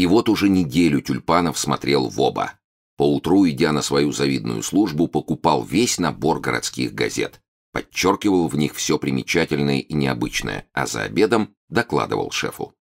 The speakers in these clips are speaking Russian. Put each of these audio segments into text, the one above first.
И вот уже неделю Тюльпанов смотрел в оба. Поутру, идя на свою завидную службу, покупал весь набор городских газет, подчеркивал в них все примечательное и необычное, а за обедом докладывал шефу.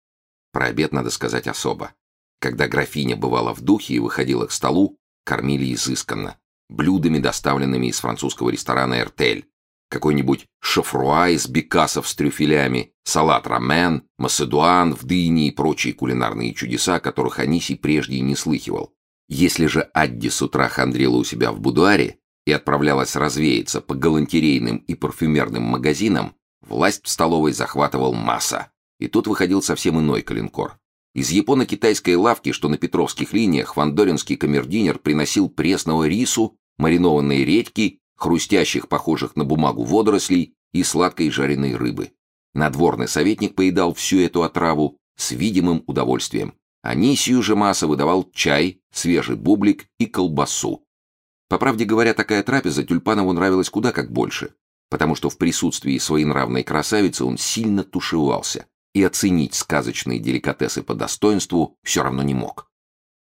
Про обед надо сказать особо. Когда графиня бывала в духе и выходила к столу, кормили изысканно, блюдами, доставленными из французского ресторана «Эртель», какой-нибудь шофруа из бекасов с трюфелями, салат рамен, маседуан в дыне и прочие кулинарные чудеса, которых Анисий прежде и не слыхивал. Если же Адди с утра хандрила у себя в будуаре и отправлялась развеяться по галантерейным и парфюмерным магазинам, власть в столовой захватывал масса. И тут выходил совсем иной калинкор. Из японо-китайской лавки, что на Петровских линиях, вандоринский камердинер приносил пресного рису, маринованные редьки хрустящих, похожих на бумагу водорослей и сладкой жареной рыбы. Надворный советник поедал всю эту отраву с видимым удовольствием. Анисию же Маса выдавал чай, свежий бублик и колбасу. По правде говоря, такая трапеза Тюльпанову нравилась куда как больше, потому что в присутствии своенравной красавицы он сильно тушевался и оценить сказочные деликатесы по достоинству все равно не мог.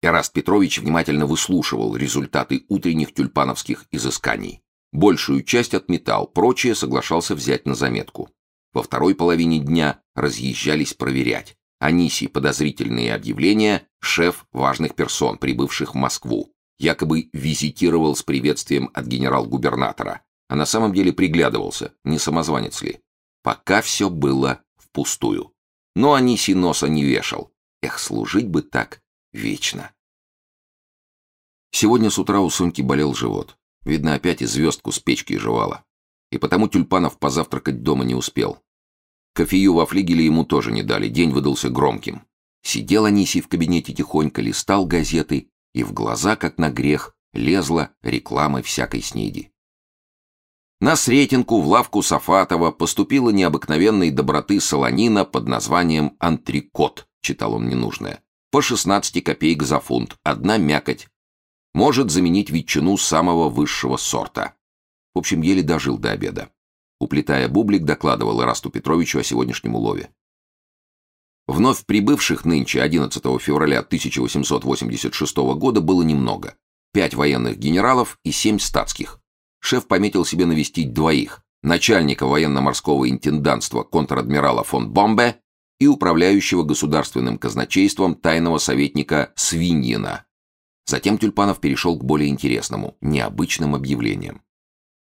Эраст Петрович внимательно выслушивал результаты утренних тюльпановских изысканий. Большую часть отметал, прочее соглашался взять на заметку. Во второй половине дня разъезжались проверять. Анисий подозрительные объявления, шеф важных персон, прибывших в Москву. Якобы визитировал с приветствием от генерал-губернатора. А на самом деле приглядывался, не самозванец ли. Пока все было впустую. Но Анисий носа не вешал. Эх, служить бы так вечно. Сегодня с утра у Соньки болел живот. Видно, опять и звездку с печки жевала. И потому Тюльпанов позавтракать дома не успел. Кофею во флигеле ему тоже не дали, день выдался громким. Сидел Анисий в кабинете тихонько, листал газеты, и в глаза, как на грех, лезла реклама всякой снеди. На Сретенку в лавку Сафатова поступила необыкновенной доброты солонина под названием «Антрикот», читал он ненужное, по 16 копеек за фунт, одна мякоть, может заменить ветчину самого высшего сорта. В общем, еле дожил до обеда. Уплетая бублик, докладывал Ирасту Петровичу о сегодняшнем улове. Вновь прибывших нынче 11 февраля 1886 года было немного. Пять военных генералов и семь статских. Шеф пометил себе навестить двоих. Начальника военно-морского интендантства контр-адмирала фон Бомбе и управляющего государственным казначейством тайного советника Свиньина, Затем Тюльпанов перешел к более интересному, необычным объявлениям.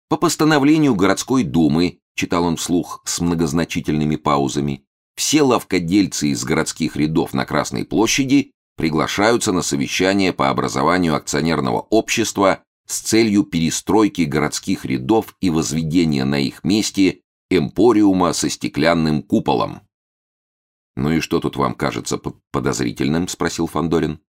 По постановлению городской думы, читал он вслух с многозначительными паузами, все лавкодельцы из городских рядов на Красной площади приглашаются на совещание по образованию акционерного общества с целью перестройки городских рядов и возведения на их месте эмпориума со стеклянным куполом. «Ну и что тут вам кажется подозрительным?» — спросил Фандорин.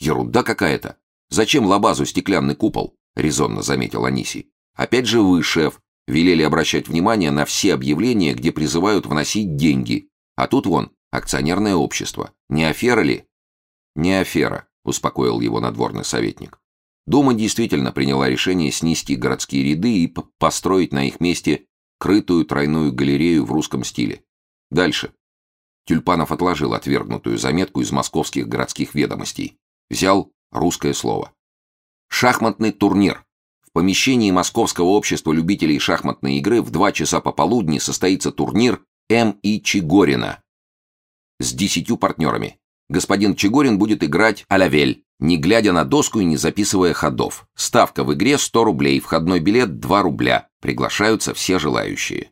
Ерунда какая-то. Зачем Лабазу стеклянный купол? Резонно заметил Аниси. Опять же вы, шеф, велели обращать внимание на все объявления, где призывают вносить деньги. А тут вон, акционерное общество. Не афера ли? Не афера, успокоил его надворный советник. Дума действительно приняла решение снести городские ряды и построить на их месте крытую тройную галерею в русском стиле. Дальше. Тюльпанов отложил отвергнутую заметку из московских городских ведомостей. Взял русское слово. Шахматный турнир. В помещении Московского общества любителей шахматной игры в два часа пополудни состоится турнир М. И. Чигорина с десятью партнерами. Господин Чигорин будет играть а-ля-вель, не глядя на доску и не записывая ходов. Ставка в игре 100 рублей, входной билет 2 рубля. Приглашаются все желающие.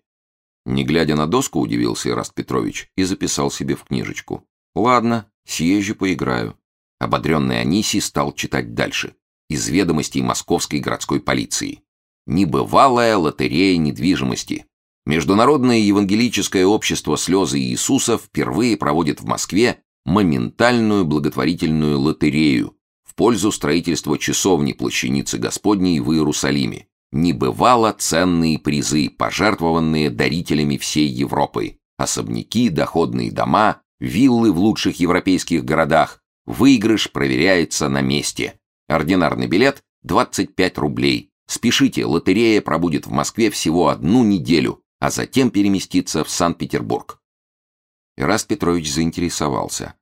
Не глядя на доску, удивился Ираст Петрович и записал себе в книжечку. Ладно, съезжу поиграю. Ободренный Анисий стал читать дальше. Из ведомостей московской городской полиции. Небывалая лотерея недвижимости. Международное евангелическое общество «Слезы Иисуса» впервые проводит в Москве моментальную благотворительную лотерею в пользу строительства часовни Плащаницы Господней в Иерусалиме. Небывало ценные призы, пожертвованные дарителями всей Европы. Особняки, доходные дома, виллы в лучших европейских городах, Выигрыш проверяется на месте. Ординарный билет – 25 рублей. Спешите, лотерея пробудет в Москве всего одну неделю, а затем переместится в Санкт-Петербург. Ираст Петрович заинтересовался.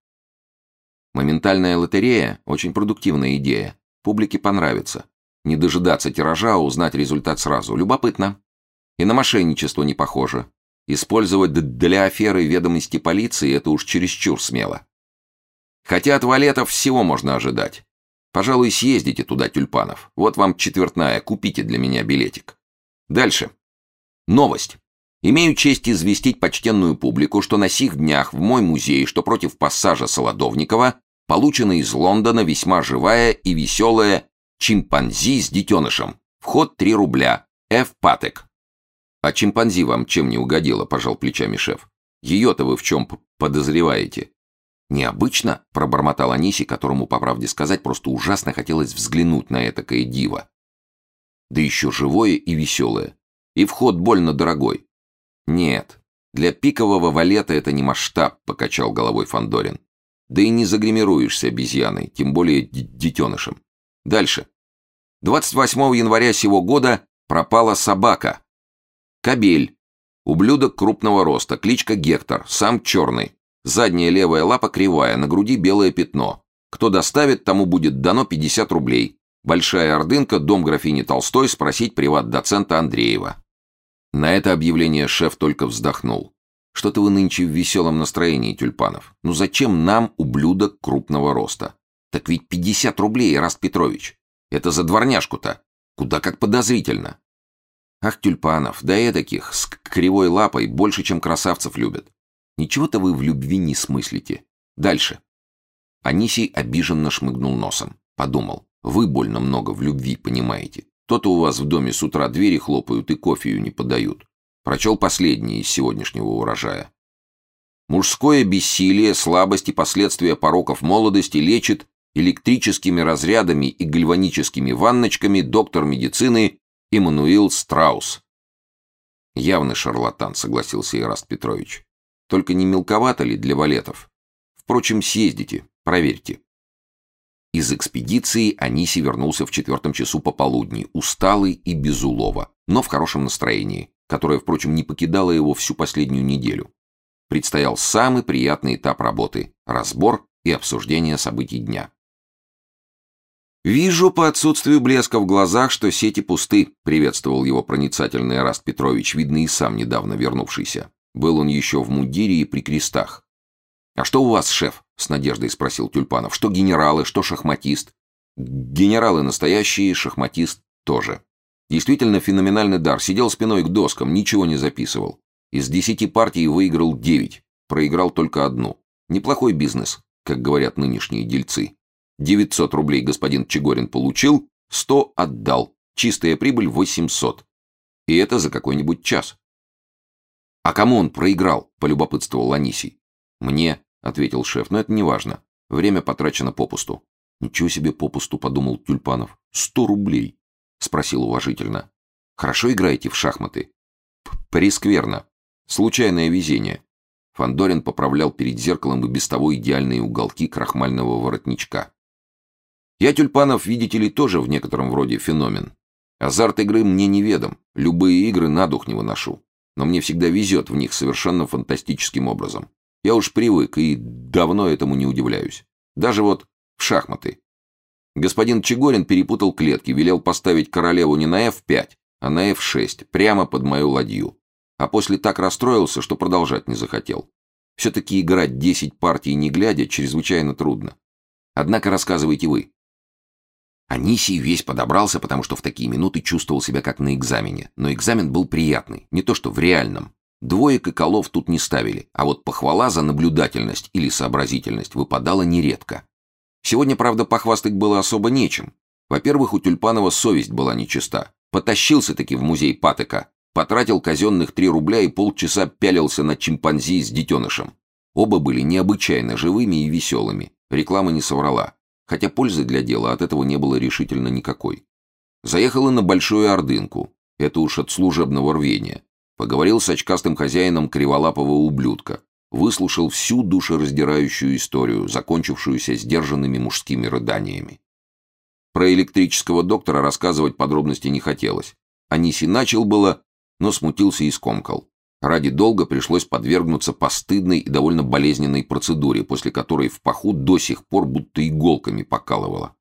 Моментальная лотерея – очень продуктивная идея. Публике понравится. Не дожидаться тиража, а узнать результат сразу. Любопытно. И на мошенничество не похоже. Использовать для аферы ведомости полиции – это уж чересчур смело. Хотя от валетов всего можно ожидать. Пожалуй, съездите туда, тюльпанов. Вот вам четвертная, купите для меня билетик. Дальше. Новость. Имею честь известить почтенную публику, что на сих днях в мой музей, что против пассажа Солодовникова, получена из Лондона весьма живая и веселая чимпанзи с детенышем. Вход 3 рубля. Ф. Патек. А чимпанзи вам чем не угодила, пожал плечами шеф. Ее-то вы в чем подозреваете? «Необычно», — пробормотал Аниси, которому, по правде сказать, просто ужасно хотелось взглянуть на этакое диво. Да еще живое и веселое. И вход больно дорогой. «Нет, для пикового валета это не масштаб», — покачал головой Фандорин. «Да и не загримируешься обезьяной, тем более детенышем. Дальше. 28 января сего года пропала собака. Кобель. Ублюдок крупного роста, кличка Гектор, сам черный. Задняя левая лапа кривая, на груди белое пятно. Кто доставит, тому будет дано 50 рублей. Большая Ордынка, дом графини Толстой, спросить приват-доцента Андреева. На это объявление шеф только вздохнул. Что-то вы нынче в веселом настроении, Тюльпанов. Ну зачем нам ублюдок крупного роста? Так ведь 50 рублей, Раст Петрович. Это за дворняжку-то. Куда как подозрительно. Ах, Тюльпанов, да и таких с кривой лапой больше, чем красавцев любят. Ничего-то вы в любви не смыслите. Дальше. Анисий обиженно шмыгнул носом. Подумал, вы больно много в любви понимаете. То-то у вас в доме с утра двери хлопают и кофею не подают. Прочел последнее из сегодняшнего урожая. Мужское бессилие, слабость и последствия пороков молодости лечит электрическими разрядами и гальваническими ванночками доктор медицины Иммануил Страус. Явный шарлатан, согласился Ираст Петрович. Только не мелковато ли для валетов? Впрочем, съездите, проверьте. Из экспедиции Аниси вернулся в четвертом часу пополудни, усталый и без улова, но в хорошем настроении, которое, впрочем, не покидало его всю последнюю неделю. Предстоял самый приятный этап работы – разбор и обсуждение событий дня. «Вижу по отсутствию блеска в глазах, что сети пусты», — приветствовал его проницательный Раст Петрович, видно и сам недавно вернувшийся. Был он еще в мундире и при крестах. «А что у вас, шеф?» — с надеждой спросил Тюльпанов. «Что генералы, что шахматист?» «Генералы настоящие, шахматист тоже. Действительно феноменальный дар. Сидел спиной к доскам, ничего не записывал. Из десяти партий выиграл девять, проиграл только одну. Неплохой бизнес, как говорят нынешние дельцы. 900 рублей господин Чегорин получил, 100 отдал. Чистая прибыль 800. И это за какой-нибудь час. «А кому он проиграл?» — полюбопытствовал Анисий. «Мне», — ответил шеф, — «но это не важно. Время потрачено попусту». «Ничего себе попусту», — подумал Тюльпанов. «Сто рублей», — спросил уважительно. «Хорошо играете в шахматы?» «Прескверно. Случайное везение». Фандорин поправлял перед зеркалом и без того идеальные уголки крахмального воротничка. «Я, Тюльпанов, видите ли, тоже в некотором вроде феномен. Азарт игры мне неведом, любые игры на дух не выношу но мне всегда везет в них совершенно фантастическим образом. Я уж привык и давно этому не удивляюсь. Даже вот в шахматы. Господин Чегорин перепутал клетки, велел поставить королеву не на f5, а на f6, прямо под мою ладью. А после так расстроился, что продолжать не захотел. Все-таки играть 10 партий не глядя чрезвычайно трудно. Однако рассказывайте вы. Анисий весь подобрался, потому что в такие минуты чувствовал себя как на экзамене. Но экзамен был приятный, не то что в реальном. Двоек и колов тут не ставили, а вот похвала за наблюдательность или сообразительность выпадала нередко. Сегодня, правда, похвастать было особо нечем. Во-первых, у Тюльпанова совесть была нечиста. Потащился-таки в музей Патека, потратил казенных три рубля и полчаса пялился на чимпанзи с детенышем. Оба были необычайно живыми и веселыми. Реклама не соврала хотя пользы для дела от этого не было решительно никакой. Заехала на Большую Ордынку, это уж от служебного рвения. Поговорил с очкастым хозяином криволапого ублюдка, выслушал всю душераздирающую историю, закончившуюся сдержанными мужскими рыданиями. Про электрического доктора рассказывать подробности не хотелось. Аниси начал было, но смутился и скомкал. Ради долга пришлось подвергнуться постыдной и довольно болезненной процедуре, после которой в паху до сих пор будто иголками покалывало.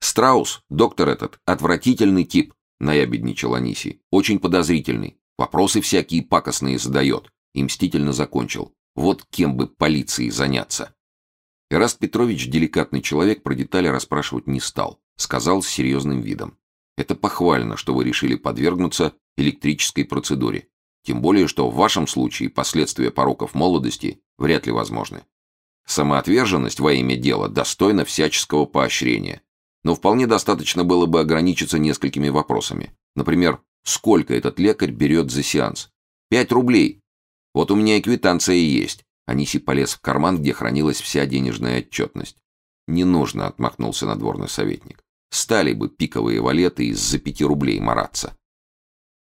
«Страус, доктор этот, отвратительный тип», — наябедничал Аниси. «Очень подозрительный. Вопросы всякие пакостные задает». И мстительно закончил. «Вот кем бы полиции заняться». Эраст Петрович, деликатный человек, про детали расспрашивать не стал. Сказал с серьезным видом. «Это похвально, что вы решили подвергнуться электрической процедуре. Тем более, что в вашем случае последствия пороков молодости вряд ли возможны. Самоотверженность во имя дела достойна всяческого поощрения. Но вполне достаточно было бы ограничиться несколькими вопросами. Например, сколько этот лекарь берет за сеанс? Пять рублей. Вот у меня и квитанция есть. Аниси полез в карман, где хранилась вся денежная отчетность. «Не нужно», — отмахнулся надворный советник. «Стали бы пиковые валеты из-за пяти рублей мараться.